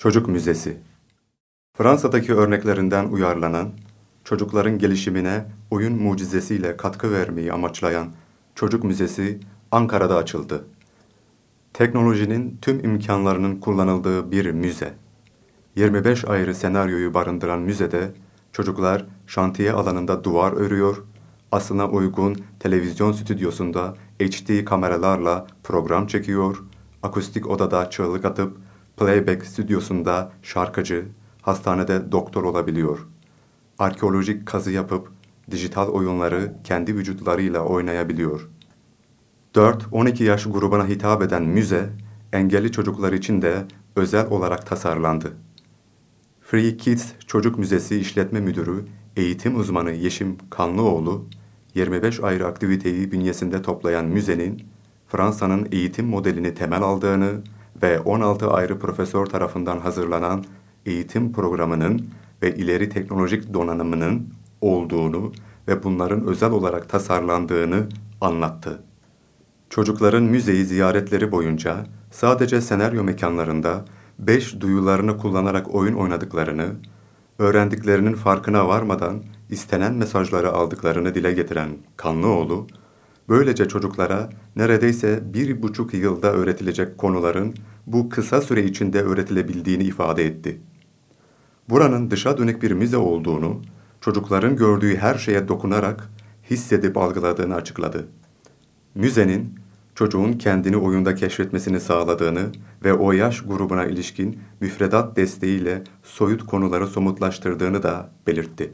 Çocuk Müzesi Fransa'daki örneklerinden uyarlanan, çocukların gelişimine oyun mucizesiyle katkı vermeyi amaçlayan Çocuk Müzesi Ankara'da açıldı. Teknolojinin tüm imkanlarının kullanıldığı bir müze. 25 ayrı senaryoyu barındıran müzede çocuklar şantiye alanında duvar örüyor, aslına uygun televizyon stüdyosunda HD kameralarla program çekiyor, akustik odada çığlık atıp playback stüdyosunda şarkıcı, hastanede doktor olabiliyor. Arkeolojik kazı yapıp dijital oyunları kendi vücutlarıyla oynayabiliyor. 4-12 yaş grubuna hitap eden müze, engelli çocuklar için de özel olarak tasarlandı. Free Kids Çocuk Müzesi İşletme Müdürü, eğitim uzmanı Yeşim Kanlıoğlu, 25 ayrı aktiviteyi bünyesinde toplayan müzenin, Fransa'nın eğitim modelini temel aldığını ve 16 ayrı profesör tarafından hazırlanan eğitim programının ve ileri teknolojik donanımının olduğunu ve bunların özel olarak tasarlandığını anlattı. Çocukların müzeyi ziyaretleri boyunca sadece senaryo mekanlarında beş duyularını kullanarak oyun oynadıklarını, öğrendiklerinin farkına varmadan istenen mesajları aldıklarını dile getiren Kanlıoğlu, böylece çocuklara neredeyse bir buçuk yılda öğretilecek konuların bu kısa süre içinde öğretilebildiğini ifade etti. Buranın dışa dönük bir müze olduğunu, çocukların gördüğü her şeye dokunarak hissedip algıladığını açıkladı. Müzenin çocuğun kendini oyunda keşfetmesini sağladığını ve o yaş grubuna ilişkin müfredat desteğiyle soyut konuları somutlaştırdığını da belirtti.